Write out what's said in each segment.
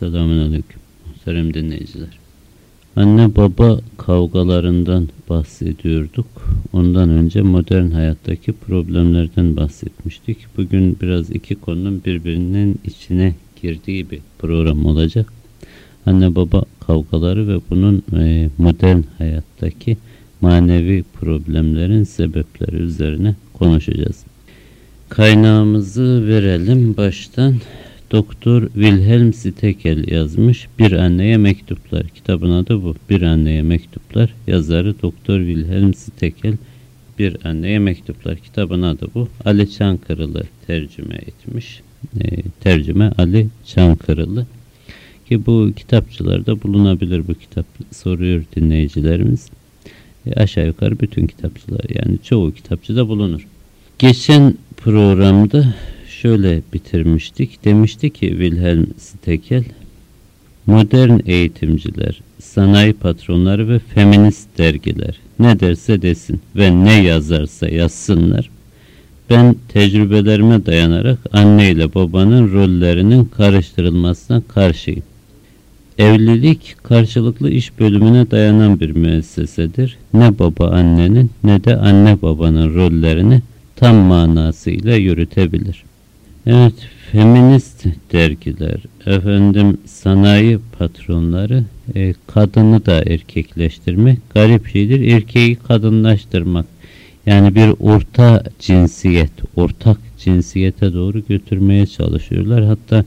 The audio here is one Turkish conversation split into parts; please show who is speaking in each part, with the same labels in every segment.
Speaker 1: Selamünaleyküm. Muhterem dinleyiciler. Anne baba kavgalarından bahsediyorduk. Ondan önce modern hayattaki problemlerden bahsetmiştik. Bugün biraz iki konunun birbirinin içine girdiği bir program olacak. Anne baba kavgaları ve bunun e, modern hayattaki manevi problemlerin sebepleri üzerine konuşacağız. Kaynağımızı verelim baştan. Doktor Wilhelm Stekel yazmış Bir Anneye Mektuplar. Kitabın adı bu. Bir Anneye Mektuplar. Yazarı Doktor Wilhelm Stekel Bir Anneye Mektuplar. Kitabın adı bu. Ali Çankırılı tercüme etmiş. E, tercüme Ali Çankırılı. Ki bu kitapçılarda bulunabilir bu kitap soruyor dinleyicilerimiz. E, aşağı yukarı bütün kitapçılar yani çoğu kitapçıda bulunur. Geçen programda şöyle bitirmiştik. Demişti ki Wilhelm Stekel, modern eğitimciler, sanayi patronları ve feminist dergiler ne derse desin ve ne yazarsa yazsınlar. Ben tecrübelerime dayanarak anne ile babanın rollerinin karıştırılmasına karşıyım. Evlilik karşılıklı iş bölümüne dayanan bir müessesedir. Ne baba annenin ne de anne babanın rollerini tam manasıyla yürütebilir. Evet, feminist dergiler, efendim sanayi patronları e, kadını da erkekleştirmek garip şeydir. Erkeği kadınlaştırmak. Yani bir orta cinsiyet, ortak cinsiyete doğru götürmeye çalışıyorlar. Hatta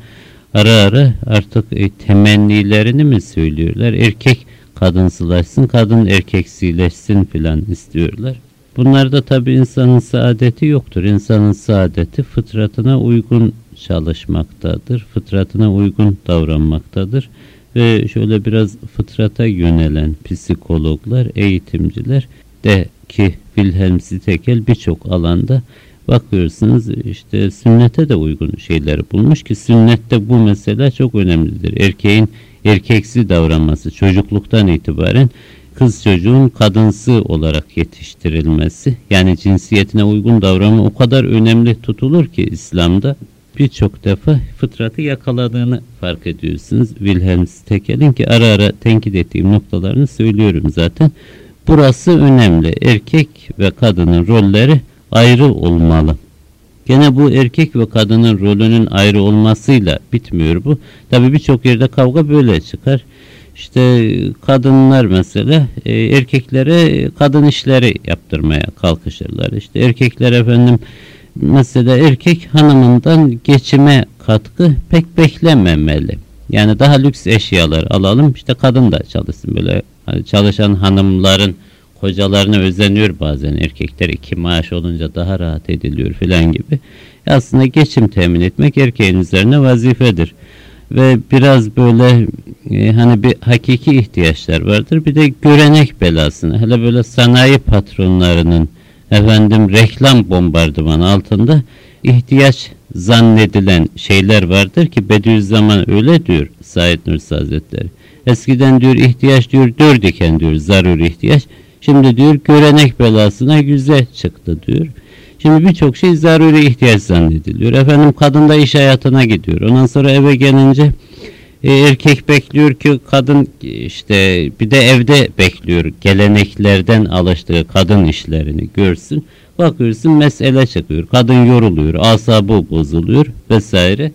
Speaker 1: ara ara artık e, temennilerini mi söylüyorlar? Erkek kadınsılaşsın, kadın erkeksileşsin filan istiyorlar. Bunlarda tabi insanın saadeti yoktur. İnsanın saadeti fıtratına uygun çalışmaktadır. Fıtratına uygun davranmaktadır. Ve şöyle biraz fıtrata yönelen psikologlar, eğitimciler de ki Wilhelm Stekel birçok alanda bakıyorsunuz işte sünnete de uygun şeyleri bulmuş ki sünnette bu mesela çok önemlidir. Erkeğin erkeksi davranması çocukluktan itibaren kız çocuğun kadınsı olarak yetiştirilmesi yani cinsiyetine uygun davranma o kadar önemli tutulur ki İslam'da birçok defa fıtratı yakaladığını fark ediyorsunuz. Wilhelm Stekel'in ki ara ara tenkit ettiğim noktalarını söylüyorum zaten. Burası önemli. Erkek ve kadının rolleri ayrı olmalı. Gene bu erkek ve kadının rolünün ayrı olmasıyla bitmiyor bu. Tabi birçok yerde kavga böyle çıkar. İşte kadınlar mesela e, erkeklere kadın işleri yaptırmaya kalkışırlar. İşte erkekler efendim mesela erkek hanımından geçime katkı pek beklememeli. Yani daha lüks eşyalar alalım işte kadın da çalışsın böyle hani çalışan hanımların kocalarına özeniyor bazen erkekler iki maaş olunca daha rahat ediliyor filan gibi. Aslında geçim temin etmek erkeğin üzerine vazifedir ve biraz böyle e, hani bir hakiki ihtiyaçlar vardır. Bir de görenek belasını hele böyle sanayi patronlarının efendim reklam bombardımanı altında ihtiyaç zannedilen şeyler vardır ki Bediüzzaman öyle diyor Said Nursi Hazretleri. Eskiden diyor ihtiyaç diyor dört iken diyor zaruri ihtiyaç. Şimdi diyor görenek belasına yüze çıktı diyor. Şimdi birçok şey zaruri ihtiyaç zannediliyor. Efendim kadın da iş hayatına gidiyor. Ondan sonra eve gelince e, erkek bekliyor ki kadın işte bir de evde bekliyor geleneklerden alıştığı kadın işlerini görsün. Bakıyorsun mesele çıkıyor. Kadın yoruluyor, asabı bozuluyor vesaire.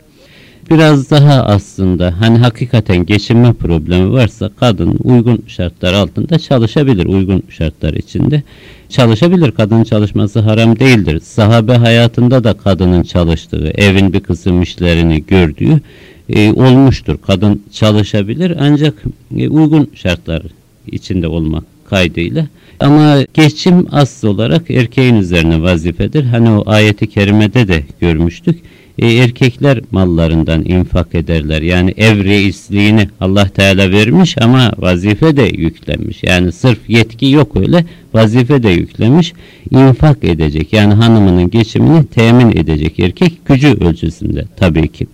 Speaker 1: Biraz daha aslında hani hakikaten geçinme problemi varsa kadın uygun şartlar altında çalışabilir uygun şartlar içinde çalışabilir. Kadın çalışması haram değildir. Sahabe hayatında da kadının çalıştığı, evin bir kısım işlerini gördüğü e, olmuştur. Kadın çalışabilir ancak e, uygun şartlar içinde olmak kaydıyla. Ama geçim asıl olarak erkeğin üzerine vazifedir. Hani o ayeti kerimede de görmüştük. E, erkekler mallarından infak ederler. Yani ev reisliğini Allah Teala vermiş ama vazife de yüklenmiş. Yani sırf yetki yok öyle vazife de yüklemiş. infak edecek. Yani hanımının geçimini temin edecek erkek gücü ölçüsünde tabii ki.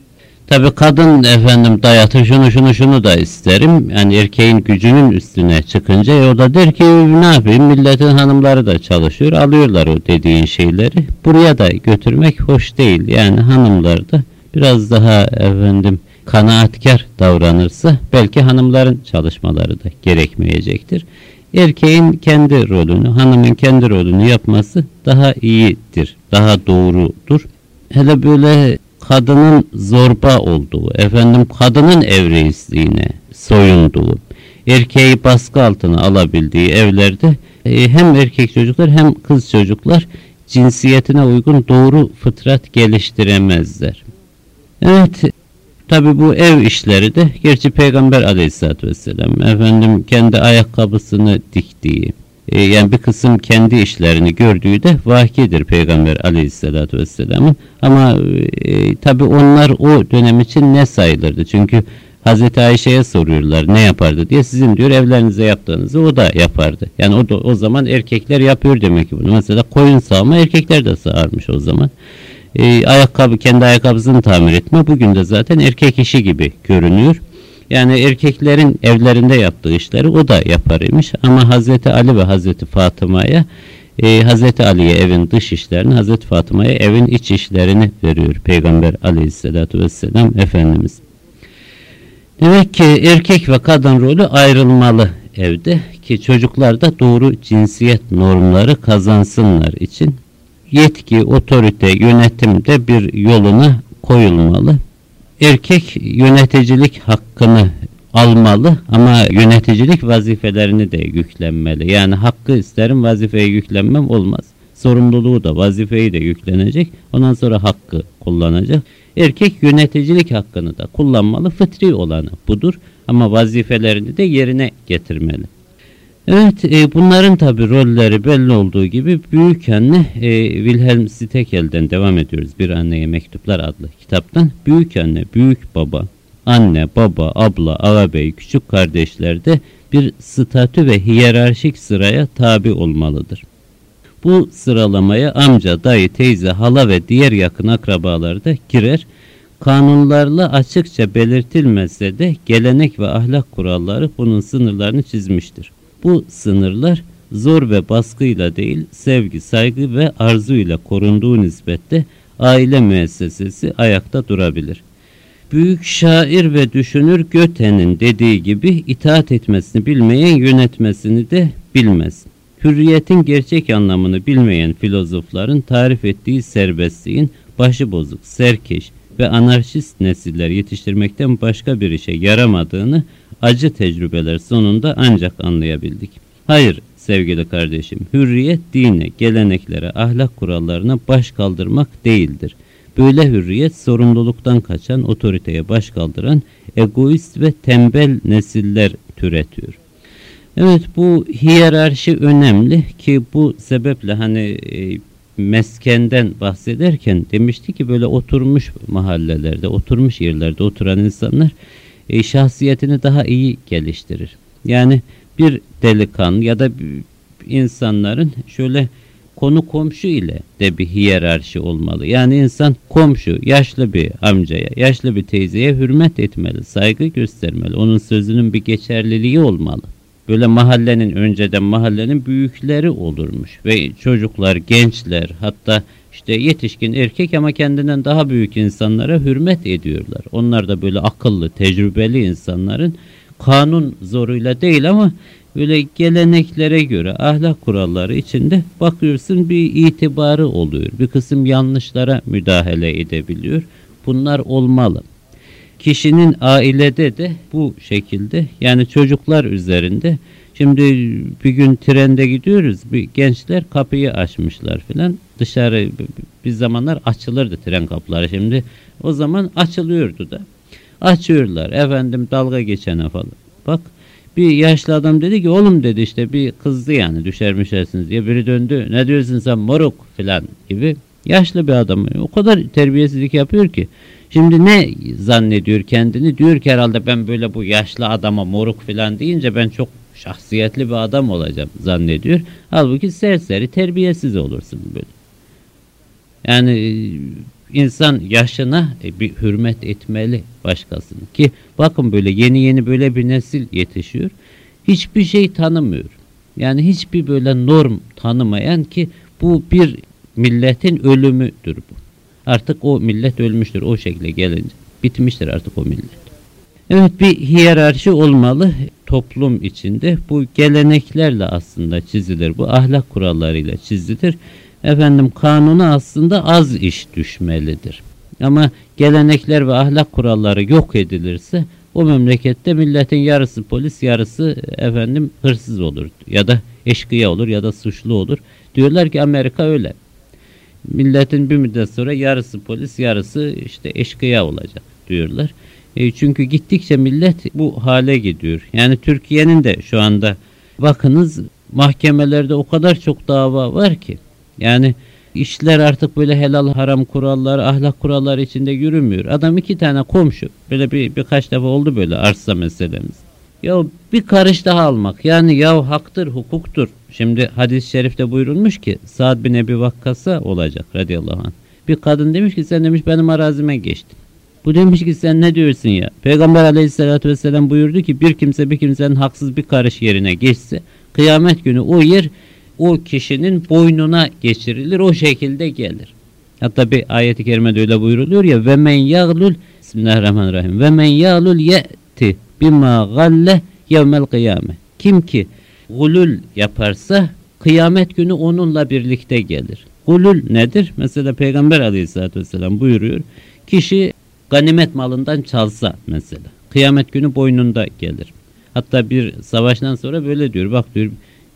Speaker 1: Tabi kadın efendim dayatır şunu şunu şunu da isterim. Yani erkeğin gücünün üstüne çıkınca e, o da der ki ne yapayım milletin hanımları da çalışıyor alıyorlar o dediğin şeyleri. Buraya da götürmek hoş değil. Yani hanımlar da biraz daha efendim kanaatkar davranırsa belki hanımların çalışmaları da gerekmeyecektir. Erkeğin kendi rolünü, hanımın kendi rolünü yapması daha iyidir, daha doğrudur. Hele böyle kadının zorba olduğu, efendim kadının evreisliğine soyunduğu, erkeği baskı altına alabildiği evlerde e, hem erkek çocuklar hem kız çocuklar cinsiyetine uygun doğru fıtrat geliştiremezler. Evet, tabi bu ev işleri de, gerçi Peygamber aleyhissalatü vesselam, efendim kendi ayakkabısını diktiği, e, yani bir kısım kendi işlerini gördüğü de vakidir Peygamber aleyhissalatü vesselamın. Ama e, tabi onlar o dönem için ne sayılırdı? Çünkü Hazreti Ayşe'ye soruyorlar ne yapardı diye. Sizin diyor evlerinize yaptığınızı o da yapardı. Yani o da o zaman erkekler yapıyor demek ki bunu. Mesela koyun sağma erkekler de sağarmış o zaman. Ee, ayakkabı kendi ayakkabısını tamir etme bugün de zaten erkek işi gibi görünüyor. Yani erkeklerin evlerinde yaptığı işleri o da yapar imiş. Ama Hazreti Ali ve Hazreti Fatıma'ya e, Hazreti Ali'ye evin dış işlerini, Hazreti Fatıma'ya evin iç işlerini veriyor Peygamber aleyhissalatü vesselam Efendimiz. Demek ki erkek ve kadın rolü ayrılmalı evde ki çocuklar da doğru cinsiyet normları kazansınlar için yetki, otorite, yönetimde bir yoluna koyulmalı. Erkek yöneticilik hakkını almalı ama yöneticilik vazifelerini de yüklenmeli. Yani hakkı isterim vazifeye yüklenmem olmaz. Sorumluluğu da vazifeyi de yüklenecek. Ondan sonra hakkı kullanacak. Erkek yöneticilik hakkını da kullanmalı. Fıtri olanı budur. Ama vazifelerini de yerine getirmeli. Evet e, bunların tabi rolleri belli olduğu gibi büyük anne e, Wilhelm Stekel'den devam ediyoruz. Bir Anneye Mektuplar adlı kitaptan. Büyük anne, büyük baba, anne, baba, abla, ağabey, küçük kardeşler de bir statü ve hiyerarşik sıraya tabi olmalıdır. Bu sıralamaya amca, dayı, teyze, hala ve diğer yakın akrabalar da girer. Kanunlarla açıkça belirtilmezse de gelenek ve ahlak kuralları bunun sınırlarını çizmiştir. Bu sınırlar zor ve baskıyla değil, sevgi, saygı ve arzuyla korunduğu nispette aile müessesesi ayakta durabilir. Büyük şair ve düşünür Göte'nin dediği gibi itaat etmesini bilmeyen yönetmesini de bilmez. Hürriyetin gerçek anlamını bilmeyen filozofların tarif ettiği serbestliğin başıbozuk, serkeş ve anarşist nesiller yetiştirmekten başka bir işe yaramadığını acı tecrübeler sonunda ancak anlayabildik. Hayır sevgili kardeşim, hürriyet dine, geleneklere, ahlak kurallarına baş kaldırmak değildir. Böyle hürriyet sorumluluktan kaçan, otoriteye baş kaldıran, egoist ve tembel nesiller türetiyor. Evet bu hiyerarşi önemli ki bu sebeple hani e, meskenden bahsederken demişti ki böyle oturmuş mahallelerde, oturmuş yerlerde oturan insanlar e, şahsiyetini daha iyi geliştirir. Yani bir delikanlı ya da insanların şöyle konu komşu ile de bir hiyerarşi olmalı. Yani insan komşu, yaşlı bir amcaya, yaşlı bir teyzeye hürmet etmeli, saygı göstermeli. Onun sözünün bir geçerliliği olmalı. Böyle mahallenin önceden mahallenin büyükleri olurmuş ve çocuklar, gençler hatta işte yetişkin erkek ama kendinden daha büyük insanlara hürmet ediyorlar. Onlar da böyle akıllı, tecrübeli insanların kanun zoruyla değil ama böyle geleneklere göre ahlak kuralları içinde bakıyorsun bir itibarı oluyor. Bir kısım yanlışlara müdahale edebiliyor. Bunlar olmalı. Kişinin ailede de bu şekilde yani çocuklar üzerinde Şimdi bir gün trende gidiyoruz. Bir gençler kapıyı açmışlar filan. Dışarı bir zamanlar açılırdı tren kapıları. Şimdi o zaman açılıyordu da. Açıyorlar. Efendim dalga geçene falan. Bak bir yaşlı adam dedi ki oğlum dedi işte bir kızdı yani düşermişersiniz diye biri döndü. Ne diyorsun sen moruk filan gibi. Yaşlı bir adam. O kadar terbiyesizlik yapıyor ki. Şimdi ne zannediyor kendini? Diyor ki herhalde ben böyle bu yaşlı adama moruk filan deyince ben çok şahsiyetli bir adam olacağım zannediyor. Halbuki serseri terbiyesiz olursun böyle. Yani e, insan yaşına e, bir hürmet etmeli başkasını. Ki bakın böyle yeni yeni böyle bir nesil yetişiyor. Hiçbir şey tanımıyor. Yani hiçbir böyle norm tanımayan ki bu bir milletin ölümüdür bu. Artık o millet ölmüştür o şekilde gelince. Bitmiştir artık o millet. Evet bir hiyerarşi olmalı toplum içinde. Bu geleneklerle aslında çizilir. Bu ahlak kurallarıyla çizilir. Efendim kanuna aslında az iş düşmelidir. Ama gelenekler ve ahlak kuralları yok edilirse o memlekette milletin yarısı polis yarısı efendim hırsız olur ya da eşkıya olur ya da suçlu olur. Diyorlar ki Amerika öyle. Milletin bir müddet sonra yarısı polis yarısı işte eşkıya olacak diyorlar. E çünkü gittikçe millet bu hale gidiyor. Yani Türkiye'nin de şu anda bakınız mahkemelerde o kadar çok dava var ki. Yani işler artık böyle helal haram kuralları, ahlak kuralları içinde yürümüyor. Adam iki tane komşu. Böyle bir birkaç defa oldu böyle arsa meselemiz. Ya bir karış daha almak. Yani ya haktır, hukuktur. Şimdi hadis-i şerifte buyurulmuş ki Sa'd bin Ebi Vakkas'a olacak radıyallahu anh. Bir kadın demiş ki sen demiş benim arazime geçtin. Bu demiş ki sen ne diyorsun ya? Peygamber aleyhissalatü vesselam buyurdu ki bir kimse bir kimsenin haksız bir karış yerine geçse kıyamet günü o yer o kişinin boynuna geçirilir o şekilde gelir. Hatta bir ayet-i kerimede öyle buyuruluyor ya ve men yaglul Bismillahirrahmanirrahim ve men yaglul ye'ti bima galle yevmel kıyame. Kim ki gulul yaparsa kıyamet günü onunla birlikte gelir. Gulul nedir? Mesela Peygamber aleyhissalatü vesselam buyuruyor. Kişi ganimet malından çalsa mesela. Kıyamet günü boynunda gelir. Hatta bir savaştan sonra böyle diyor. Bak diyor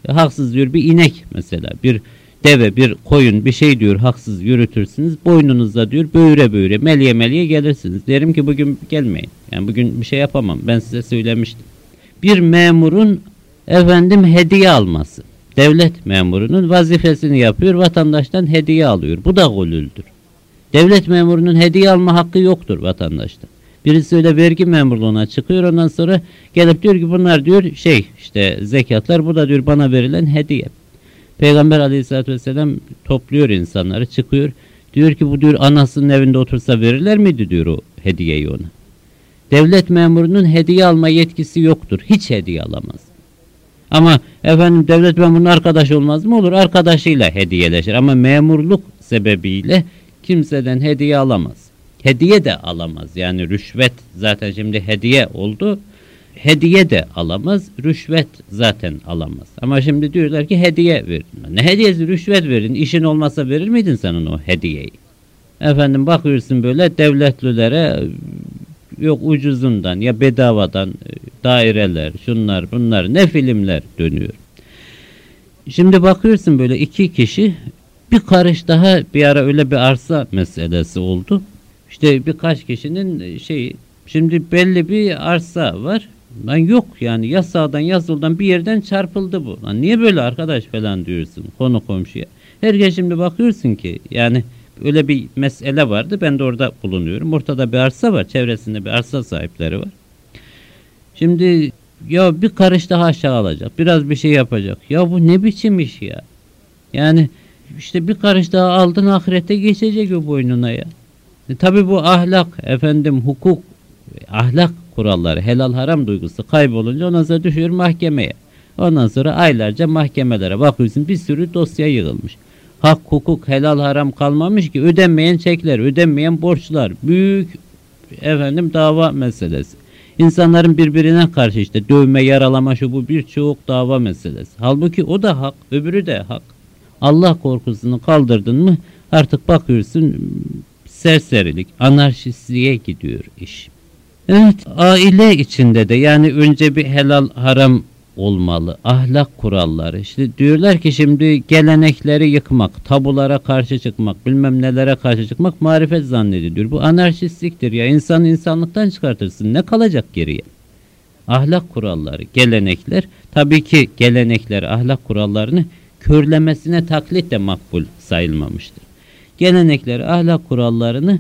Speaker 1: haksız diyor bir inek mesela bir deve bir koyun bir şey diyor haksız yürütürsünüz boynunuzda diyor böğüre böğüre melye melye gelirsiniz. Derim ki bugün gelmeyin. Yani bugün bir şey yapamam. Ben size söylemiştim. Bir memurun efendim hediye alması. Devlet memurunun vazifesini yapıyor. Vatandaştan hediye alıyor. Bu da golüldür. Devlet memurunun hediye alma hakkı yoktur vatandaşta. Birisi öyle vergi memurluğuna çıkıyor ondan sonra gelip diyor ki bunlar diyor şey işte zekatlar bu da diyor bana verilen hediye. Peygamber aleyhissalatü vesselam topluyor insanları çıkıyor. Diyor ki bu diyor anasının evinde otursa verirler miydi diyor o hediyeyi ona. Devlet memurunun hediye alma yetkisi yoktur. Hiç hediye alamaz. Ama efendim devlet memurunun arkadaş olmaz mı? Olur. Arkadaşıyla hediyeleşir. Ama memurluk sebebiyle kimseden hediye alamaz. Hediye de alamaz. Yani rüşvet zaten şimdi hediye oldu. Hediye de alamaz. Rüşvet zaten alamaz. Ama şimdi diyorlar ki hediye verin. Ne hediyesi rüşvet verin. İşin olmasa verir miydin sen onu hediyeyi? Efendim bakıyorsun böyle devletlilere yok ucuzundan ya bedavadan daireler, şunlar bunlar ne filmler dönüyor. Şimdi bakıyorsun böyle iki kişi bir karış daha bir ara öyle bir arsa meselesi oldu. İşte birkaç kişinin şey şimdi belli bir arsa var. Lan yok yani ya sağdan ya soldan bir yerden çarpıldı bu. Lan niye böyle arkadaş falan diyorsun konu komşuya. Herkes şimdi bakıyorsun ki yani öyle bir mesele vardı. Ben de orada bulunuyorum. Ortada bir arsa var. Çevresinde bir arsa sahipleri var. Şimdi ya bir karış daha aşağı alacak. Biraz bir şey yapacak. Ya bu ne biçim iş ya? Yani işte bir karış daha aldın ahirette geçecek o boynuna ya. E, Tabi bu ahlak, efendim hukuk, ahlak kuralları, helal haram duygusu kaybolunca ondan sonra düşüyor mahkemeye. Ondan sonra aylarca mahkemelere bakıyorsun bir sürü dosya yığılmış. Hak, hukuk, helal haram kalmamış ki ödenmeyen çekler, ödenmeyen borçlar, büyük efendim dava meselesi. İnsanların birbirine karşı işte dövme, yaralama şu bu birçok dava meselesi. Halbuki o da hak, öbürü de hak. Allah korkusunu kaldırdın mı artık bakıyorsun serserilik, anarşistliğe gidiyor iş. Evet, aile içinde de yani önce bir helal haram olmalı. Ahlak kuralları. İşte diyorlar ki şimdi gelenekleri yıkmak, tabulara karşı çıkmak, bilmem nelere karşı çıkmak marifet zannediliyor. Bu anarşistliktir ya. İnsanı insanlıktan çıkartırsın. Ne kalacak geriye? Ahlak kuralları, gelenekler. Tabii ki gelenekler, ahlak kurallarını körlemesine taklit de makbul sayılmamıştır. Gelenekleri, ahlak kurallarını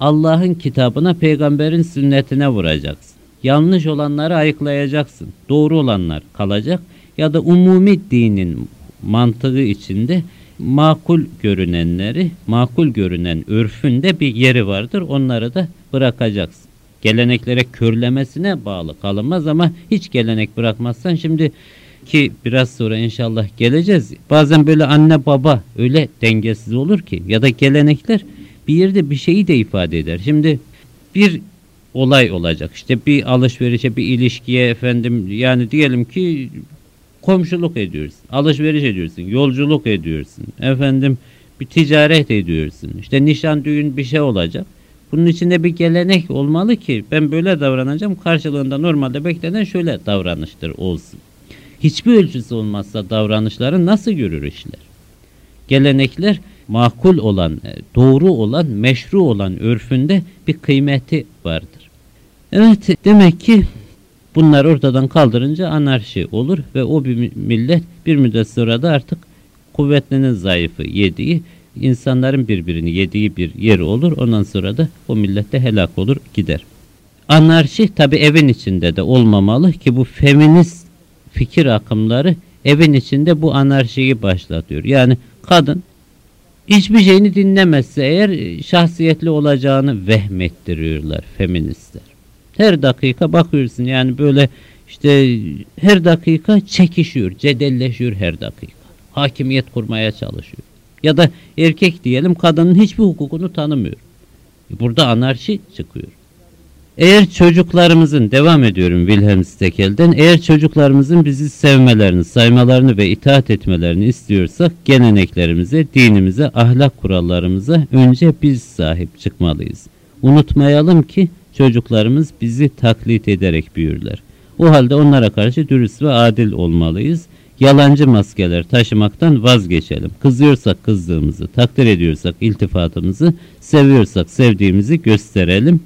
Speaker 1: Allah'ın kitabına, peygamberin sünnetine vuracaksın. Yanlış olanları ayıklayacaksın. Doğru olanlar kalacak ya da umumi dinin mantığı içinde makul görünenleri, makul görünen örfünde bir yeri vardır. Onları da bırakacaksın. Geleneklere körlemesine bağlı kalınmaz ama hiç gelenek bırakmazsan şimdi ki biraz sonra inşallah geleceğiz. Bazen böyle anne baba öyle dengesiz olur ki ya da gelenekler bir yerde bir şeyi de ifade eder. Şimdi bir olay olacak. İşte bir alışverişe, bir ilişkiye efendim yani diyelim ki komşuluk ediyorsun, alışveriş ediyorsun, yolculuk ediyorsun, efendim bir ticaret ediyorsun. İşte nişan, düğün bir şey olacak. Bunun içinde bir gelenek olmalı ki ben böyle davranacağım. Karşılığında normalde beklenen şöyle davranıştır olsun. Hiçbir ölçüsü olmazsa davranışları nasıl görür işler? Gelenekler makul olan, e, doğru olan, meşru olan örfünde bir kıymeti vardır. Evet demek ki bunlar ortadan kaldırınca anarşi olur ve o bir millet bir müddet sonra da artık kuvvetlinin zayıfı yediği insanların birbirini yediği bir yer olur. Ondan sonra da o millette helak olur gider. Anarşi tabi evin içinde de olmamalı ki bu feminist fikir akımları evin içinde bu anarşiyi başlatıyor. Yani kadın hiçbir şeyini dinlemezse eğer şahsiyetli olacağını vehmettiriyorlar feministler. Her dakika bakıyorsun yani böyle işte her dakika çekişiyor, cedelleşiyor her dakika. Hakimiyet kurmaya çalışıyor. Ya da erkek diyelim kadının hiçbir hukukunu tanımıyor. Burada anarşi çıkıyor. Eğer çocuklarımızın, devam ediyorum Wilhelm Stekel'den, eğer çocuklarımızın bizi sevmelerini, saymalarını ve itaat etmelerini istiyorsak geleneklerimize, dinimize, ahlak kurallarımıza önce biz sahip çıkmalıyız. Unutmayalım ki çocuklarımız bizi taklit ederek büyürler. O halde onlara karşı dürüst ve adil olmalıyız. Yalancı maskeler taşımaktan vazgeçelim. Kızıyorsak kızdığımızı, takdir ediyorsak iltifatımızı, seviyorsak sevdiğimizi gösterelim.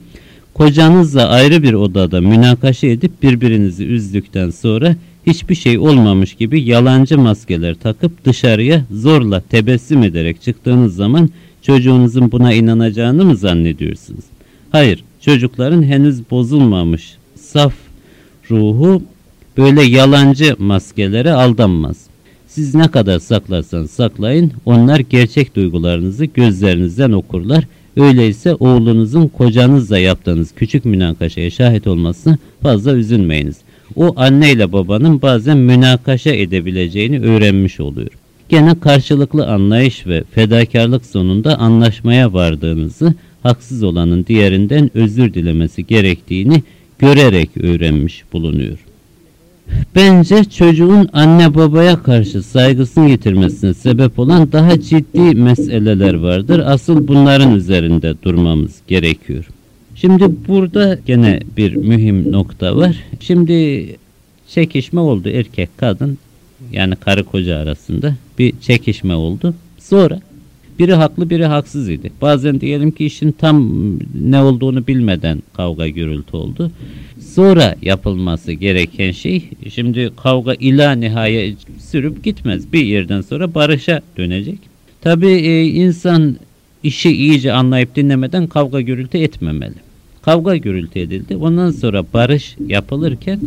Speaker 1: Kocanızla ayrı bir odada münakaşa edip birbirinizi üzdükten sonra hiçbir şey olmamış gibi yalancı maskeler takıp dışarıya zorla tebessüm ederek çıktığınız zaman çocuğunuzun buna inanacağını mı zannediyorsunuz? Hayır, çocukların henüz bozulmamış saf ruhu böyle yalancı maskelere aldanmaz. Siz ne kadar saklarsanız saklayın, onlar gerçek duygularınızı gözlerinizden okurlar. Öyleyse oğlunuzun kocanızla yaptığınız küçük münakaşaya şahit olmasına fazla üzülmeyiniz. O anne ile babanın bazen münakaşa edebileceğini öğrenmiş oluyor. Gene karşılıklı anlayış ve fedakarlık sonunda anlaşmaya vardığınızı, haksız olanın diğerinden özür dilemesi gerektiğini görerek öğrenmiş bulunuyor. Bence çocuğun anne babaya karşı saygısını yitirmesine sebep olan daha ciddi meseleler vardır. Asıl bunların üzerinde durmamız gerekiyor. Şimdi burada gene bir mühim nokta var. Şimdi çekişme oldu erkek kadın yani karı koca arasında bir çekişme oldu. Sonra biri haklı biri haksız idi. Bazen diyelim ki işin tam ne olduğunu bilmeden kavga gürültü oldu. Sonra yapılması gereken şey şimdi kavga ila nihaya sürüp gitmez. Bir yerden sonra barışa dönecek. Tabi e, insan işi iyice anlayıp dinlemeden kavga gürültü etmemeli. Kavga gürültü edildi. Ondan sonra barış yapılırken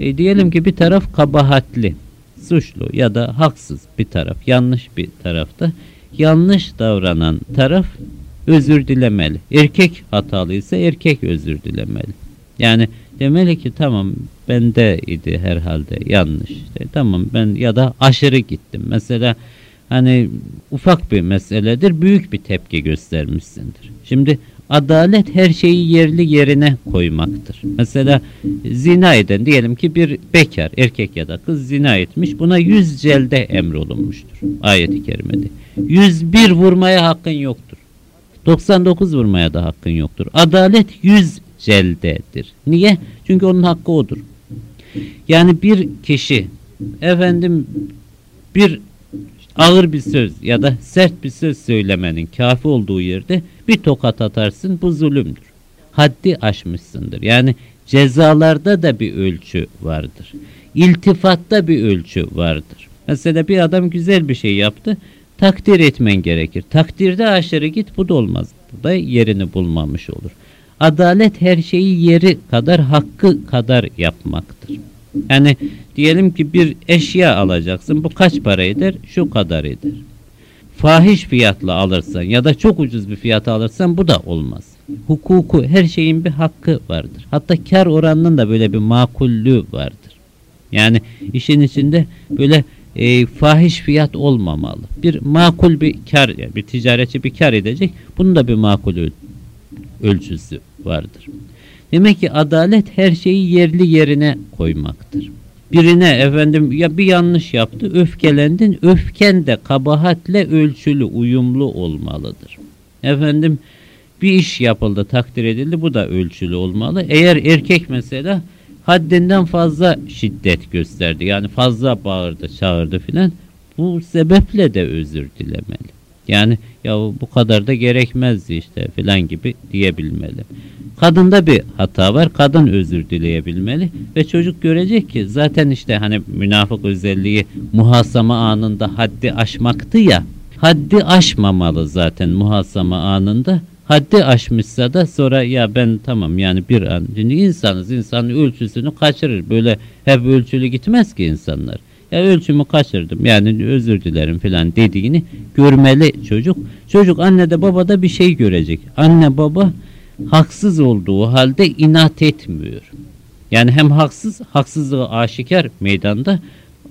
Speaker 1: e, diyelim ki bir taraf kabahatli, suçlu ya da haksız bir taraf, yanlış bir tarafta yanlış davranan taraf özür dilemeli. Erkek hatalıysa erkek özür dilemeli. Yani demeli ki tamam bende idi herhalde yanlış. İşte, tamam ben ya da aşırı gittim. Mesela hani ufak bir meseledir büyük bir tepki göstermişsindir. Şimdi adalet her şeyi yerli yerine koymaktır. Mesela zina eden diyelim ki bir bekar erkek ya da kız zina etmiş buna yüz celde emrolunmuştur ayeti kerimede. 101 vurmaya hakkın yoktur. 99 vurmaya da hakkın yoktur. Adalet 100 celdedir. Niye? Çünkü onun hakkı odur. Yani bir kişi efendim bir ağır bir söz ya da sert bir söz söylemenin kafi olduğu yerde bir tokat atarsın bu zulümdür. Haddi aşmışsındır. Yani cezalarda da bir ölçü vardır. İltifatta bir ölçü vardır. Mesela bir adam güzel bir şey yaptı takdir etmen gerekir. Takdirde aşırı git bu da olmaz. Bu da yerini bulmamış olur. Adalet her şeyi yeri kadar hakkı kadar yapmaktır. Yani diyelim ki bir eşya alacaksın. Bu kaç para eder? Şu kadar eder. Fahiş fiyatla alırsan ya da çok ucuz bir fiyata alırsan bu da olmaz. Hukuku her şeyin bir hakkı vardır. Hatta kar oranının da böyle bir makullüğü vardır. Yani işin içinde böyle e, fahiş fiyat olmamalı. Bir makul bir kar, yani bir ticaretçi bir kar edecek. Bunun da bir makul ölçüsü vardır. Demek ki adalet her şeyi yerli yerine koymaktır. Birine efendim ya bir yanlış yaptı, öfkelendin. Öfken de kabahatle ölçülü, uyumlu olmalıdır. Efendim bir iş yapıldı, takdir edildi. Bu da ölçülü olmalı. Eğer erkek mesela haddinden fazla şiddet gösterdi. Yani fazla bağırdı, çağırdı filan. Bu sebeple de özür dilemeli. Yani ya bu kadar da gerekmezdi işte filan gibi diyebilmeli. Kadında bir hata var. Kadın özür dileyebilmeli ve çocuk görecek ki zaten işte hani münafık özelliği muhasama anında haddi aşmaktı ya. Haddi aşmamalı zaten muhasama anında. Haddi aşmışsa da sonra ya ben tamam yani bir an. Şimdi insanız insanın ölçüsünü kaçırır. Böyle hep ölçülü gitmez ki insanlar. Ya ölçümü kaçırdım yani özür dilerim filan dediğini görmeli çocuk. Çocuk anne de baba da bir şey görecek. Anne baba haksız olduğu halde inat etmiyor. Yani hem haksız, haksızlığı aşikar meydanda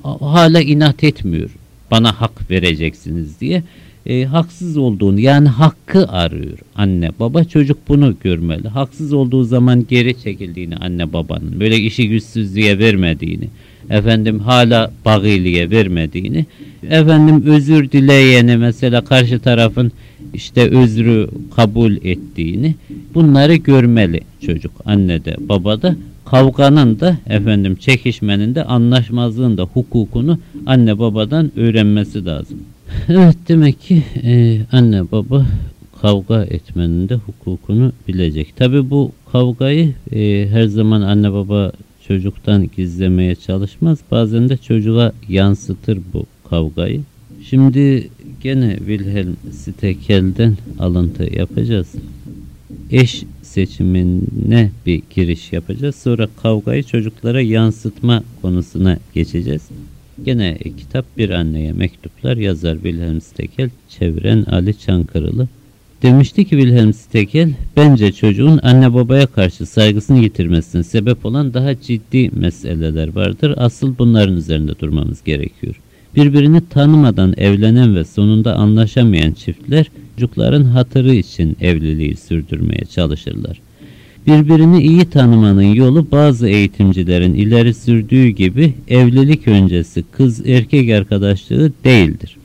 Speaker 1: hala inat etmiyor. Bana hak vereceksiniz diye e, haksız olduğunu yani hakkı arıyor anne baba çocuk bunu görmeli. Haksız olduğu zaman geri çekildiğini anne babanın böyle işi güçsüzlüğe vermediğini efendim hala bagiliye vermediğini efendim özür dileyeni mesela karşı tarafın işte özrü kabul ettiğini bunları görmeli çocuk anne de baba da kavganın da efendim çekişmenin de anlaşmazlığın da hukukunu anne babadan öğrenmesi lazım. Evet demek ki e, anne baba kavga etmenin de hukukunu bilecek. Tabi bu kavgayı e, her zaman anne baba çocuktan gizlemeye çalışmaz. Bazen de çocuğa yansıtır bu kavgayı. Şimdi gene Wilhelm Stekel'den alıntı yapacağız. Eş seçimine bir giriş yapacağız. Sonra kavgayı çocuklara yansıtma konusuna geçeceğiz. Gene kitap bir anneye mektuplar yazar Wilhelm Stekel, çeviren Ali Çankırılı. Demişti ki Wilhelm Stekel, bence çocuğun anne babaya karşı saygısını yitirmesine sebep olan daha ciddi meseleler vardır. Asıl bunların üzerinde durmamız gerekiyor. Birbirini tanımadan evlenen ve sonunda anlaşamayan çiftler çocukların hatırı için evliliği sürdürmeye çalışırlar. Birbirini iyi tanımanın yolu bazı eğitimcilerin ileri sürdüğü gibi evlilik öncesi kız erkek arkadaşlığı değildir.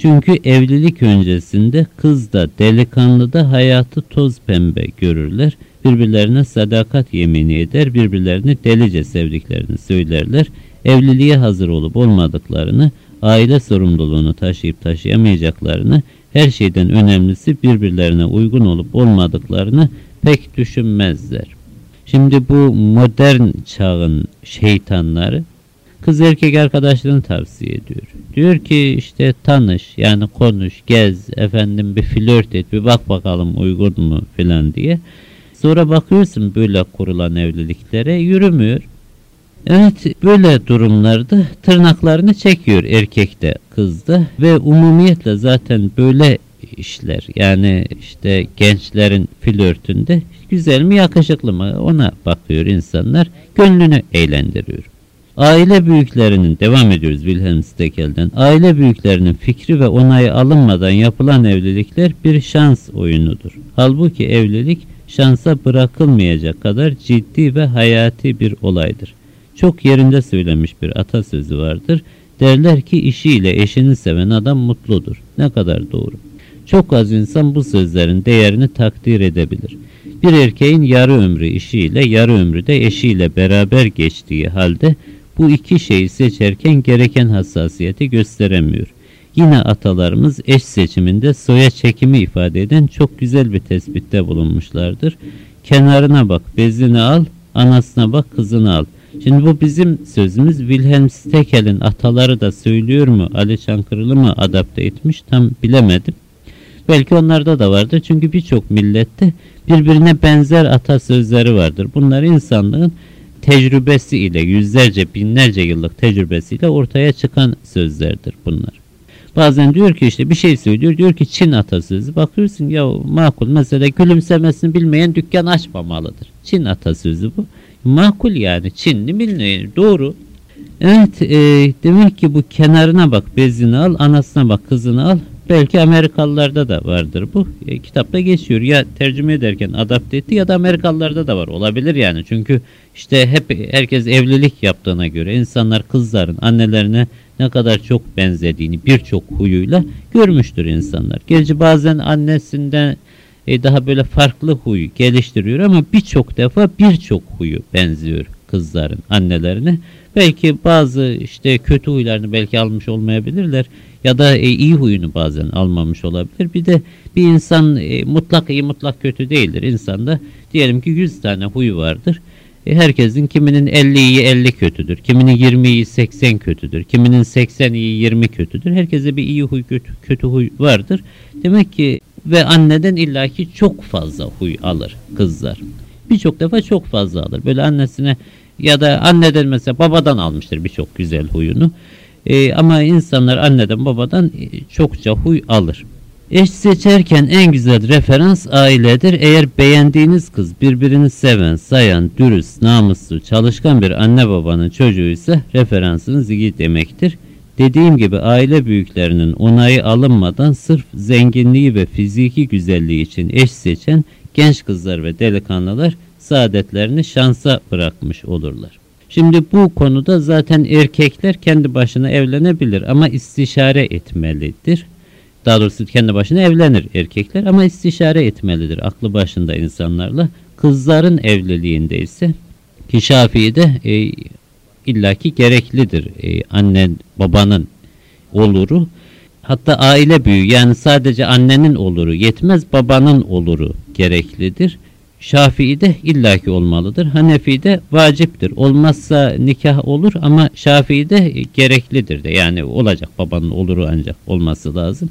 Speaker 1: Çünkü evlilik öncesinde kız da delikanlı da hayatı toz pembe görürler. Birbirlerine sadakat yemini eder, birbirlerini delice sevdiklerini söylerler. Evliliğe hazır olup olmadıklarını, aile sorumluluğunu taşıyıp taşıyamayacaklarını, her şeyden önemlisi birbirlerine uygun olup olmadıklarını pek düşünmezler. Şimdi bu modern çağın şeytanları kız erkek arkadaşlığını tavsiye ediyor. Diyor ki işte tanış yani konuş, gez, efendim bir flört et, bir bak bakalım uygun mu filan diye. Sonra bakıyorsun böyle kurulan evliliklere yürümüyor. Evet böyle durumlarda tırnaklarını çekiyor erkek de kız da ve umumiyetle zaten böyle işler yani işte gençlerin flörtünde güzel mi yakışıklı mı ona bakıyor insanlar gönlünü eğlendiriyor. Aile büyüklerinin devam ediyoruz Wilhelm Stekel'den. Aile büyüklerinin fikri ve onayı alınmadan yapılan evlilikler bir şans oyunudur. Halbuki evlilik şansa bırakılmayacak kadar ciddi ve hayati bir olaydır. Çok yerinde söylemiş bir atasözü vardır. Derler ki işiyle eşini seven adam mutludur. Ne kadar doğru. Çok az insan bu sözlerin değerini takdir edebilir. Bir erkeğin yarı ömrü işiyle yarı ömrü de eşiyle beraber geçtiği halde bu iki şeyi seçerken gereken hassasiyeti gösteremiyor. Yine atalarımız eş seçiminde soya çekimi ifade eden çok güzel bir tespitte bulunmuşlardır. Kenarına bak, bezini al, anasına bak, kızını al. Şimdi bu bizim sözümüz Wilhelm Stekel'in ataları da söylüyor mu, Ali Çankırılı mı adapte etmiş tam bilemedim. Belki onlarda da vardır çünkü birçok millette birbirine benzer atasözleri vardır. Bunlar insanlığın tecrübesi ile yüzlerce binlerce yıllık tecrübesiyle ortaya çıkan sözlerdir bunlar. Bazen diyor ki işte bir şey söylüyor diyor ki Çin atasözü bakıyorsun ya makul mesela gülümsemesini bilmeyen dükkan açmamalıdır. Çin atasözü bu. Makul yani Çinli bilmiyor doğru. Evet e, demek ki bu kenarına bak bezini al anasına bak kızını al Belki Amerikalılarda da vardır bu. E, kitapta geçiyor. Ya tercüme ederken adapte etti ya da Amerikalılarda da var. Olabilir yani. Çünkü işte hep herkes evlilik yaptığına göre insanlar kızların annelerine ne kadar çok benzediğini birçok huyuyla görmüştür insanlar. Gerçi bazen annesinden e, daha böyle farklı huy geliştiriyor ama birçok defa birçok huyu benziyor kızların annelerine. Belki bazı işte kötü huylarını belki almış olmayabilirler ya da e, iyi huyunu bazen almamış olabilir. Bir de bir insan e, mutlak iyi mutlak kötü değildir. İnsanda diyelim ki 100 tane huyu vardır. Herkesin kiminin 50 iyi 50 kötüdür. Kiminin 20 iyi 80 kötüdür. Kiminin 80 iyi 20 kötüdür. Herkese bir iyi huy kötü, kötü huy vardır. Demek ki ve anneden illaki çok fazla huy alır kızlar. Birçok defa çok fazla alır. Böyle annesine ya da anneden mesela babadan almıştır birçok güzel huyunu. E, ama insanlar anneden babadan e, çokça huy alır. Eş seçerken en güzel referans ailedir. Eğer beğendiğiniz kız birbirini seven, sayan, dürüst, namuslu, çalışkan bir anne babanın çocuğuysa referansınız iyi demektir. Dediğim gibi aile büyüklerinin onayı alınmadan sırf zenginliği ve fiziki güzelliği için eş seçen genç kızlar ve delikanlılar saadetlerini şansa bırakmış olurlar. Şimdi bu konuda zaten erkekler kendi başına evlenebilir ama istişare etmelidir. Daha doğrusu kendi başına evlenir erkekler ama istişare etmelidir aklı başında insanlarla. Kızların evliliğinde ise ki Şafii'de e, illaki gereklidir e, anne babanın oluru. Hatta aile büyüğü yani sadece annenin oluru yetmez babanın oluru gereklidir. Şafii'de illaki olmalıdır. Hanefi'de vaciptir. Olmazsa nikah olur ama Şafii'de gereklidir de. Yani olacak babanın oluru ancak olması lazım.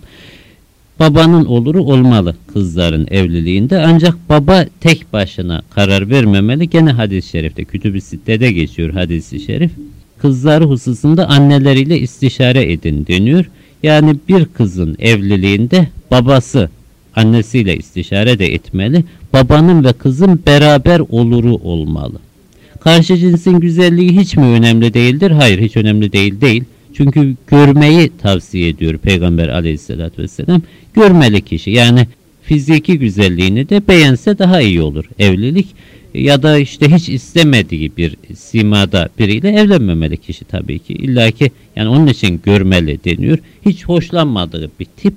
Speaker 1: Babanın oluru olmalı kızların evliliğinde ancak baba tek başına karar vermemeli. Gene hadis-i şerifte kütüb-i sittede geçiyor hadis-i şerif. Kızları hususunda anneleriyle istişare edin deniyor. Yani bir kızın evliliğinde babası annesiyle istişare de etmeli. Babanın ve kızın beraber oluru olmalı. Karşı cinsin güzelliği hiç mi önemli değildir? Hayır hiç önemli değil değil. Çünkü görmeyi tavsiye ediyor Peygamber aleyhissalatü vesselam. Görmeli kişi yani fiziki güzelliğini de beğense daha iyi olur evlilik. Ya da işte hiç istemediği bir simada biriyle evlenmemeli kişi tabii ki. İlla ki yani onun için görmeli deniyor. Hiç hoşlanmadığı bir tip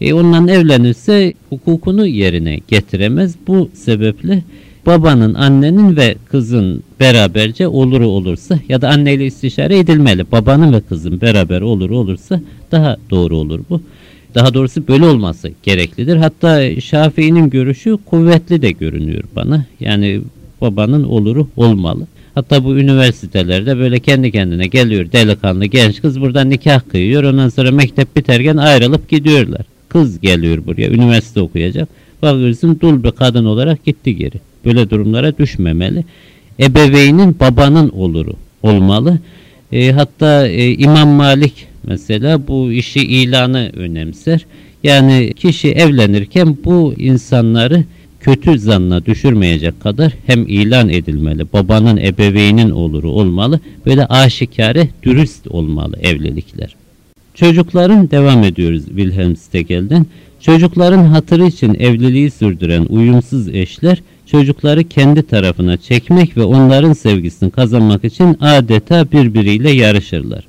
Speaker 1: e ondan evlenirse hukukunu yerine getiremez. Bu sebeple babanın, annenin ve kızın beraberce olur olursa ya da anneyle istişare edilmeli. Babanın ve kızın beraber olur olursa daha doğru olur bu. Daha doğrusu böyle olması gereklidir. Hatta Şafii'nin görüşü kuvvetli de görünüyor bana. Yani babanın oluru olmalı. Hatta bu üniversitelerde böyle kendi kendine geliyor delikanlı genç kız buradan nikah kıyıyor. Ondan sonra mektep biterken ayrılıp gidiyorlar kız geliyor buraya üniversite okuyacak. Bakıyorsun dul bir kadın olarak gitti geri. Böyle durumlara düşmemeli. Ebeveynin babanın oluru olmalı. E, hatta e, İmam Malik mesela bu işi ilanı önemser. Yani kişi evlenirken bu insanları kötü zanna düşürmeyecek kadar hem ilan edilmeli. Babanın ebeveynin oluru olmalı. Böyle aşikare dürüst olmalı evlilikler. Çocukların devam ediyoruz Wilhelm Stegel'den. Çocukların hatırı için evliliği sürdüren uyumsuz eşler çocukları kendi tarafına çekmek ve onların sevgisini kazanmak için adeta birbiriyle yarışırlar.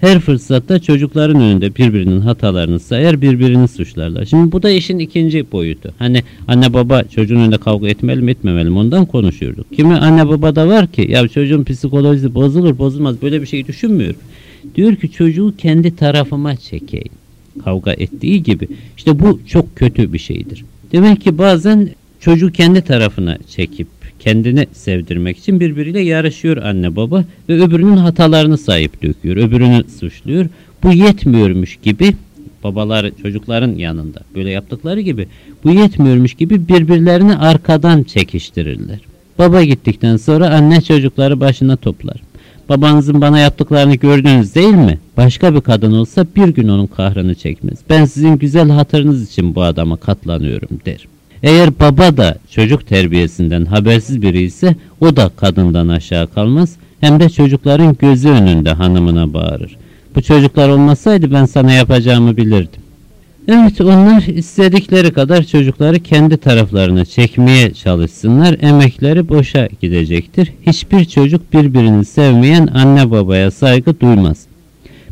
Speaker 1: Her fırsatta çocukların önünde birbirinin hatalarını sayar, birbirini suçlarlar. Şimdi bu da işin ikinci boyutu. Hani anne baba çocuğun önünde kavga etmeli mi etmemeli mi ondan konuşuyorduk. Kimi anne baba da var ki ya çocuğun psikolojisi bozulur bozulmaz böyle bir şey düşünmüyor. Diyor ki çocuğu kendi tarafıma çekeyim. Kavga ettiği gibi. İşte bu çok kötü bir şeydir. Demek ki bazen çocuğu kendi tarafına çekip kendini sevdirmek için birbiriyle yarışıyor anne baba ve öbürünün hatalarını sahip döküyor. Öbürünü suçluyor. Bu yetmiyormuş gibi babalar çocukların yanında böyle yaptıkları gibi bu yetmiyormuş gibi birbirlerini arkadan çekiştirirler. Baba gittikten sonra anne çocukları başına toplar. Babanızın bana yaptıklarını gördünüz değil mi? Başka bir kadın olsa bir gün onun kahrını çekmez. Ben sizin güzel hatırınız için bu adama katlanıyorum der. Eğer baba da çocuk terbiyesinden habersiz biri ise o da kadından aşağı kalmaz hem de çocukların gözü önünde hanımına bağırır. Bu çocuklar olmasaydı ben sana yapacağımı bilirdim. Evet onlar istedikleri kadar çocukları kendi taraflarına çekmeye çalışsınlar. Emekleri boşa gidecektir. Hiçbir çocuk birbirini sevmeyen anne babaya saygı duymaz.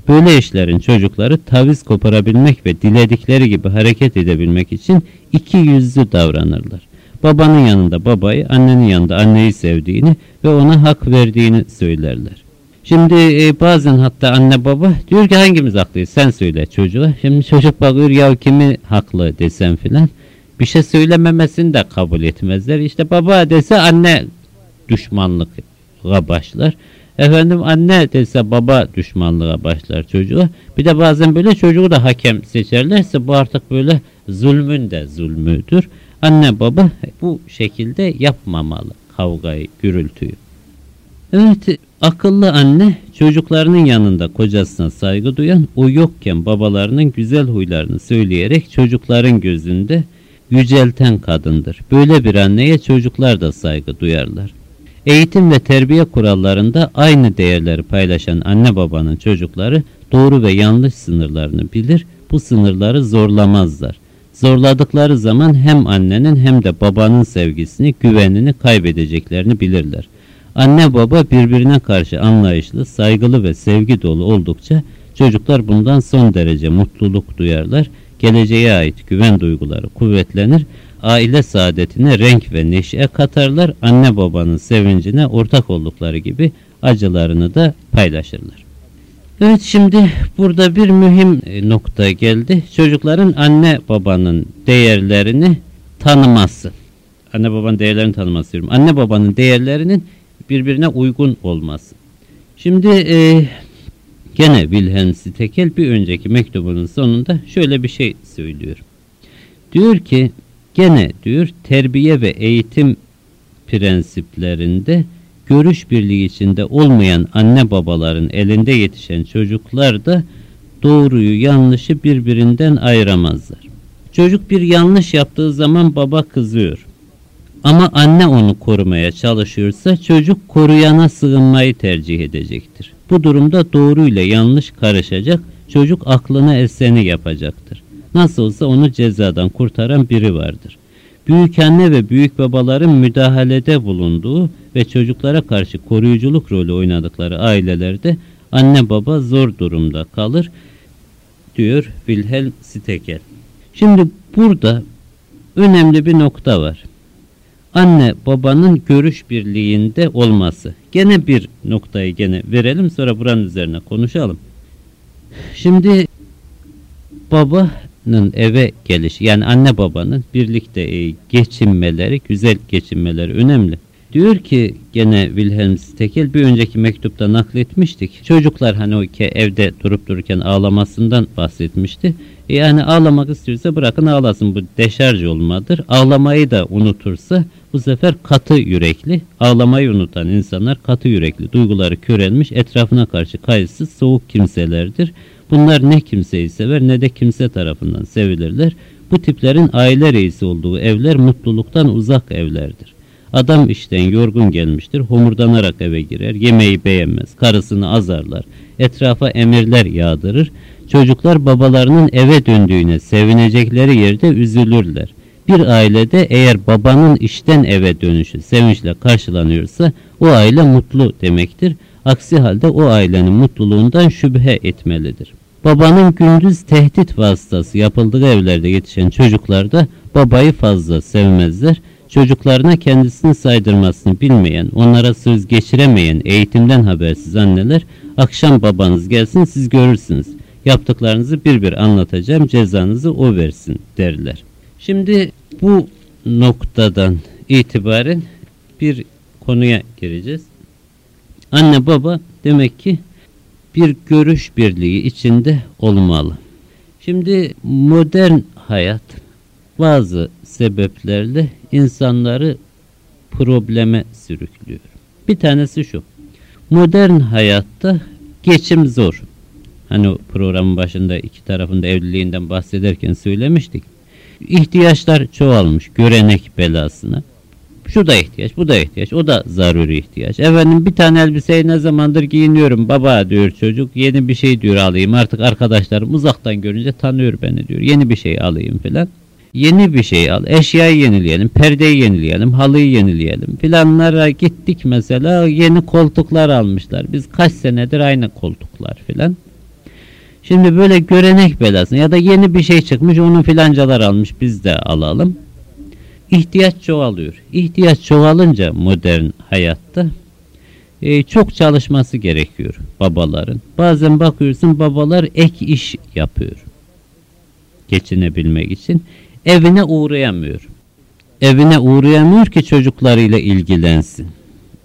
Speaker 1: Böyle işlerin çocukları taviz koparabilmek ve diledikleri gibi hareket edebilmek için iki yüzlü davranırlar. Babanın yanında babayı, annenin yanında anneyi sevdiğini ve ona hak verdiğini söylerler. Şimdi e, bazen hatta anne baba diyor ki hangimiz haklıyız sen söyle çocuğa. Şimdi çocuk bakıyor ya kimi haklı desem filan. Bir şey söylememesini de kabul etmezler. İşte baba dese anne düşmanlığa başlar. Efendim anne dese baba düşmanlığa başlar çocuğa. Bir de bazen böyle çocuğu da hakem seçerlerse bu artık böyle zulmün de zulmüdür. Anne baba bu şekilde yapmamalı kavgayı, gürültüyü. Evet, akıllı anne çocuklarının yanında kocasına saygı duyan, o yokken babalarının güzel huylarını söyleyerek çocukların gözünde yücelten kadındır. Böyle bir anneye çocuklar da saygı duyarlar. Eğitim ve terbiye kurallarında aynı değerleri paylaşan anne babanın çocukları doğru ve yanlış sınırlarını bilir, bu sınırları zorlamazlar. Zorladıkları zaman hem annenin hem de babanın sevgisini, güvenini kaybedeceklerini bilirler. Anne baba birbirine karşı anlayışlı, saygılı ve sevgi dolu oldukça çocuklar bundan son derece mutluluk duyarlar. Geleceğe ait güven duyguları kuvvetlenir. Aile saadetine renk ve neşe katarlar. Anne babanın sevincine ortak oldukları gibi acılarını da paylaşırlar. Evet şimdi burada bir mühim e, nokta geldi. Çocukların anne babanın değerlerini tanıması. Anne babanın değerlerini tanıması diyorum. Anne babanın değerlerinin birbirine uygun olması. Şimdi e, gene Wilhelm Stekel bir önceki mektubunun sonunda şöyle bir şey söylüyor. Diyor ki gene diyor terbiye ve eğitim prensiplerinde görüş birliği içinde olmayan anne babaların elinde yetişen çocuklar da doğruyu yanlışı birbirinden ayıramazlar. Çocuk bir yanlış yaptığı zaman baba kızıyor. Ama anne onu korumaya çalışıyorsa çocuk koruyana sığınmayı tercih edecektir. Bu durumda doğru ile yanlış karışacak, çocuk aklına eseni yapacaktır. Nasıl olsa onu cezadan kurtaran biri vardır. Büyük anne ve büyük babaların müdahalede bulunduğu ve çocuklara karşı koruyuculuk rolü oynadıkları ailelerde anne baba zor durumda kalır diyor Wilhelm Stekel. Şimdi burada önemli bir nokta var anne babanın görüş birliğinde olması. Gene bir noktayı gene verelim sonra buranın üzerine konuşalım. Şimdi babanın eve gelişi yani anne babanın birlikte e, geçinmeleri, güzel geçinmeleri önemli. Diyor ki gene Wilhelm Stekel bir önceki mektupta nakletmiştik. Çocuklar hani o ki evde durup dururken ağlamasından bahsetmişti. E yani ağlamak istiyorsa bırakın ağlasın bu deşarj olmadır. Ağlamayı da unutursa bu sefer katı yürekli, ağlamayı unutan insanlar katı yürekli, duyguları körelmiş, etrafına karşı kayıtsız, soğuk kimselerdir. Bunlar ne kimseyi sever ne de kimse tarafından sevilirler. Bu tiplerin aile reisi olduğu evler mutluluktan uzak evlerdir. Adam işten yorgun gelmiştir, homurdanarak eve girer, yemeği beğenmez, karısını azarlar, etrafa emirler yağdırır. Çocuklar babalarının eve döndüğüne sevinecekleri yerde üzülürler. Bir ailede eğer babanın işten eve dönüşü sevinçle karşılanıyorsa o aile mutlu demektir. Aksi halde o ailenin mutluluğundan şüphe etmelidir. Babanın gündüz tehdit vasıtası yapıldığı evlerde yetişen çocuklar da babayı fazla sevmezler. Çocuklarına kendisini saydırmasını bilmeyen, onlara söz geçiremeyen eğitimden habersiz anneler akşam babanız gelsin siz görürsünüz. Yaptıklarınızı bir bir anlatacağım cezanızı o versin derler. Şimdi bu noktadan itibaren bir konuya gireceğiz. Anne baba demek ki bir görüş birliği içinde olmalı. Şimdi modern hayat bazı sebeplerle insanları probleme sürüklüyor. Bir tanesi şu. Modern hayatta geçim zor. Hani programın başında iki tarafın da evliliğinden bahsederken söylemiştik. İhtiyaçlar çoğalmış görenek belasına. Şu da ihtiyaç, bu da ihtiyaç, o da zaruri ihtiyaç. Efendim bir tane elbiseyi ne zamandır giyiniyorum baba diyor çocuk. Yeni bir şey diyor alayım. Artık arkadaşlarım uzaktan görünce tanıyor beni diyor. Yeni bir şey alayım filan. Yeni bir şey al. Eşyayı yenileyelim, perdeyi yenileyelim, halıyı yenileyelim filanlara gittik mesela yeni koltuklar almışlar. Biz kaç senedir aynı koltuklar filan. Şimdi böyle görenek belasını ya da yeni bir şey çıkmış onu filancalar almış biz de alalım. İhtiyaç çoğalıyor. İhtiyaç çoğalınca modern hayatta e, çok çalışması gerekiyor babaların. Bazen bakıyorsun babalar ek iş yapıyor. Geçinebilmek için. Evine uğrayamıyor. Evine uğrayamıyor ki çocuklarıyla ilgilensin.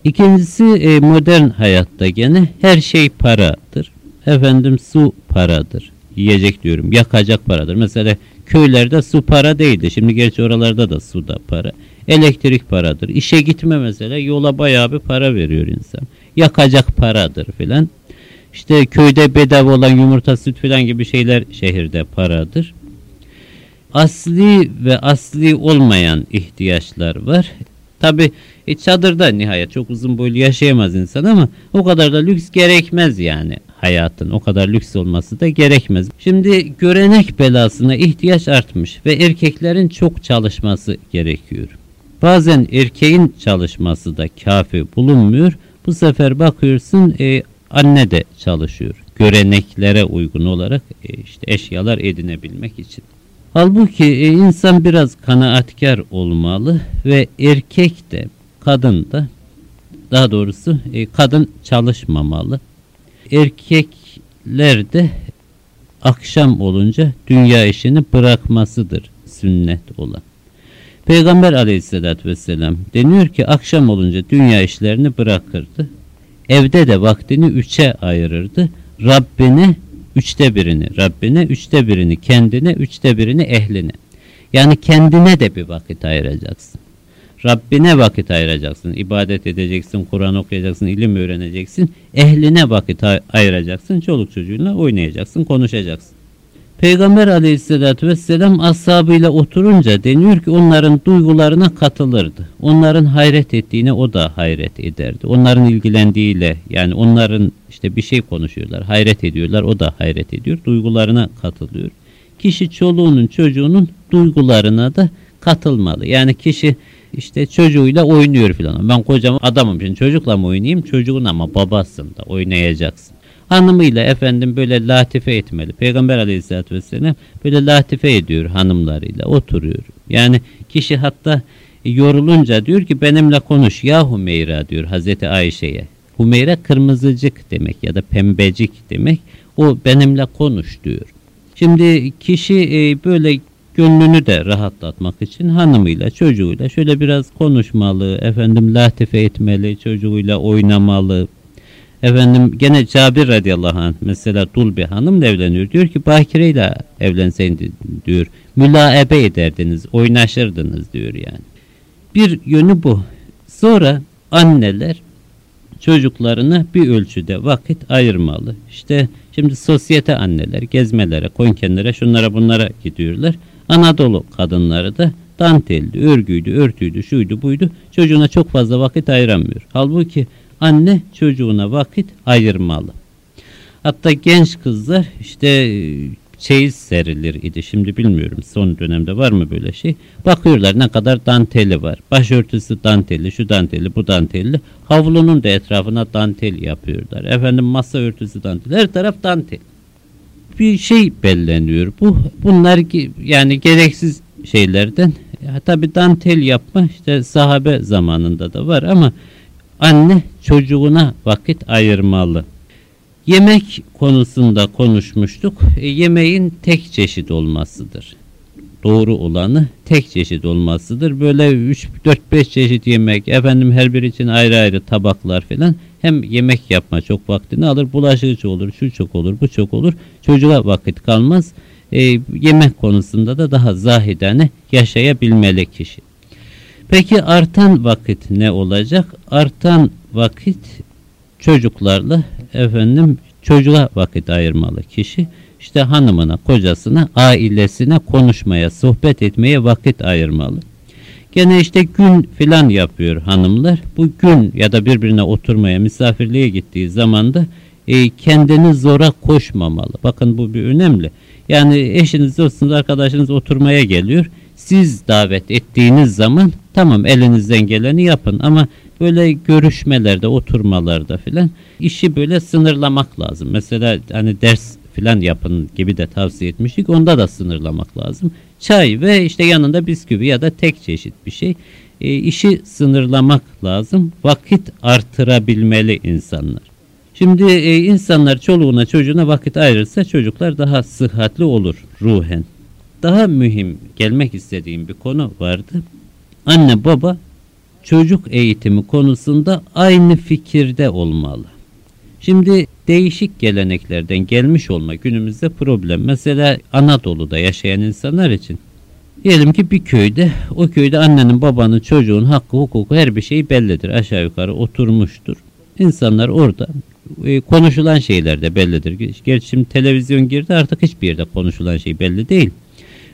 Speaker 1: İkincisi e, modern hayatta gene her şey paradır. Efendim su paradır. Yiyecek diyorum yakacak paradır. Mesela köylerde su para değildi. Şimdi gerçi oralarda da su da para. Elektrik paradır. İşe gitme mesela yola bayağı bir para veriyor insan. Yakacak paradır filan. İşte köyde bedava olan yumurta süt filan gibi şeyler şehirde paradır. Asli ve asli olmayan ihtiyaçlar var. Tabi e, çadırda nihayet çok uzun boylu yaşayamaz insan ama o kadar da lüks gerekmez yani hayatın o kadar lüks olması da gerekmez. Şimdi görenek belasına ihtiyaç artmış ve erkeklerin çok çalışması gerekiyor. Bazen erkeğin çalışması da kafi bulunmuyor. Bu sefer bakıyorsun e, anne de çalışıyor. Göreneklere uygun olarak e, işte eşyalar edinebilmek için. Halbuki e, insan biraz kanaatkar olmalı ve erkek de kadın da daha doğrusu e, kadın çalışmamalı. Erkekler de akşam olunca dünya işini bırakmasıdır sünnet olan. Peygamber aleyhissalatü vesselam deniyor ki akşam olunca dünya işlerini bırakırdı. Evde de vaktini üçe ayırırdı. Rabbine üçte birini Rabbine, üçte birini kendine, üçte birini ehline. Yani kendine de bir vakit ayıracaksın. Rabbine vakit ayıracaksın. ibadet edeceksin, Kur'an okuyacaksın, ilim öğreneceksin. Ehline vakit ayıracaksın. Çoluk çocuğuyla oynayacaksın, konuşacaksın. Peygamber aleyhissalatü vesselam ashabıyla oturunca deniyor ki onların duygularına katılırdı. Onların hayret ettiğine o da hayret ederdi. Onların ilgilendiğiyle yani onların işte bir şey konuşuyorlar, hayret ediyorlar, o da hayret ediyor. Duygularına katılıyor. Kişi çoluğunun çocuğunun duygularına da katılmalı. Yani kişi işte çocuğuyla oynuyor filan. Ben kocam adamım şimdi çocukla mı oynayayım? Çocuğun ama babasın da oynayacaksın hanımıyla efendim böyle latife etmeli. Peygamber aleyhissalatü vesselam böyle latife ediyor hanımlarıyla oturuyor. Yani kişi hatta yorulunca diyor ki benimle konuş ya Hümeyra diyor Hazreti Ayşe'ye. Hümeyra kırmızıcık demek ya da pembecik demek. O benimle konuş diyor. Şimdi kişi e, böyle gönlünü de rahatlatmak için hanımıyla çocuğuyla şöyle biraz konuşmalı, efendim latife etmeli, çocuğuyla oynamalı, Efendim gene Cabir radıyallahu anh mesela dul bir hanımla evleniyor. Diyor ki Bakire ile evlenseydin diyor. Mülaebe ederdiniz, oynaşırdınız diyor yani. Bir yönü bu. Sonra anneler çocuklarına bir ölçüde vakit ayırmalı. İşte şimdi sosyete anneler gezmelere, konkenlere, şunlara bunlara gidiyorlar. Anadolu kadınları da danteldi, örgüydü, örtüydü, şuydu, buydu. Çocuğuna çok fazla vakit ayıramıyor. Halbuki anne çocuğuna vakit ayırmalı. Hatta genç kızlar işte e, çeyiz serilir idi. Şimdi bilmiyorum son dönemde var mı böyle şey. Bakıyorlar ne kadar danteli var. Başörtüsü danteli, şu danteli, bu danteli. Havlunun da etrafına dantel yapıyorlar. Efendim masa örtüsü dantel. Her taraf dantel. Bir şey belleniyor. Bu bunlar yani gereksiz şeylerden. Ya, tabi dantel yapma işte sahabe zamanında da var ama anne çocuğuna vakit ayırmalı. Yemek konusunda konuşmuştuk. E, yemeğin tek çeşit olmasıdır. Doğru olanı tek çeşit olmasıdır. Böyle 3 4 5 çeşit yemek, efendim her bir için ayrı ayrı tabaklar falan hem yemek yapma çok vaktini alır. Bulaşıcı olur, şu çok olur, bu çok olur. Çocuğa vakit kalmaz. E, yemek konusunda da daha zahidane yaşayabilmeli kişi. Peki artan vakit ne olacak? Artan vakit çocuklarla efendim çocuğa vakit ayırmalı kişi. İşte hanımına, kocasına, ailesine konuşmaya, sohbet etmeye vakit ayırmalı. Gene işte gün filan yapıyor hanımlar. Bu gün ya da birbirine oturmaya, misafirliğe gittiği zaman da e, kendini zora koşmamalı. Bakın bu bir önemli. Yani eşiniz, dostunuz, arkadaşınız oturmaya geliyor. Siz davet ettiğiniz zaman tamam elinizden geleni yapın ama böyle görüşmelerde, oturmalarda filan işi böyle sınırlamak lazım. Mesela hani ders filan yapın gibi de tavsiye etmiştik. Onda da sınırlamak lazım. Çay ve işte yanında bisküvi ya da tek çeşit bir şey. E, işi sınırlamak lazım. Vakit artırabilmeli insanlar. Şimdi e, insanlar çoluğuna çocuğuna vakit ayırırsa çocuklar daha sıhhatli olur ruhen. Daha mühim gelmek istediğim bir konu vardı. Anne baba çocuk eğitimi konusunda aynı fikirde olmalı. Şimdi değişik geleneklerden gelmiş olma günümüzde problem. Mesela Anadolu'da yaşayan insanlar için diyelim ki bir köyde o köyde annenin babanın çocuğun hakkı hukuku her bir şey bellidir. Aşağı yukarı oturmuştur. İnsanlar orada e, konuşulan şeyler de bellidir. Gerçi şimdi televizyon girdi artık hiçbir yerde konuşulan şey belli değil.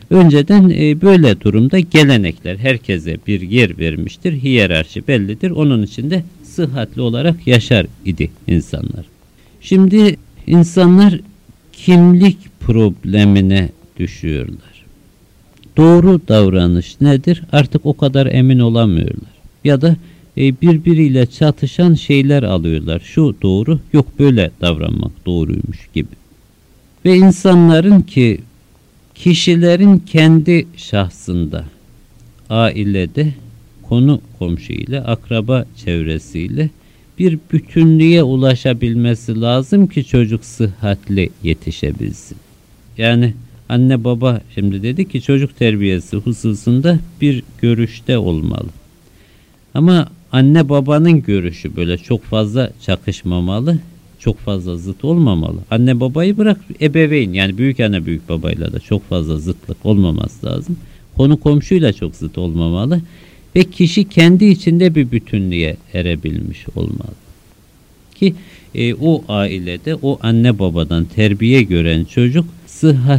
Speaker 1: Önceden e, böyle durumda gelenekler herkese bir yer vermiştir. Hiyerarşi bellidir. Onun içinde sıhhatli olarak yaşar idi insanlar. Şimdi insanlar kimlik problemine düşüyorlar. Doğru davranış nedir? Artık o kadar emin olamıyorlar. Ya da e, birbiriyle çatışan şeyler alıyorlar. Şu doğru, yok böyle davranmak doğruymuş gibi. Ve insanların ki kişilerin kendi şahsında, ailede, konu komşu ile, akraba çevresiyle bir bütünlüğe ulaşabilmesi lazım ki çocuk sıhhatli yetişebilsin. Yani anne baba şimdi dedi ki çocuk terbiyesi hususunda bir görüşte olmalı. Ama anne babanın görüşü böyle çok fazla çakışmamalı, çok fazla zıt olmamalı. Anne babayı bırak ebeveyn yani büyük anne büyük babayla da çok fazla zıtlık olmaması lazım. Konu komşuyla çok zıt olmamalı ve kişi kendi içinde bir bütünlüğe erebilmiş olmalı. Ki e, o ailede o anne babadan terbiye gören çocuk sıhhat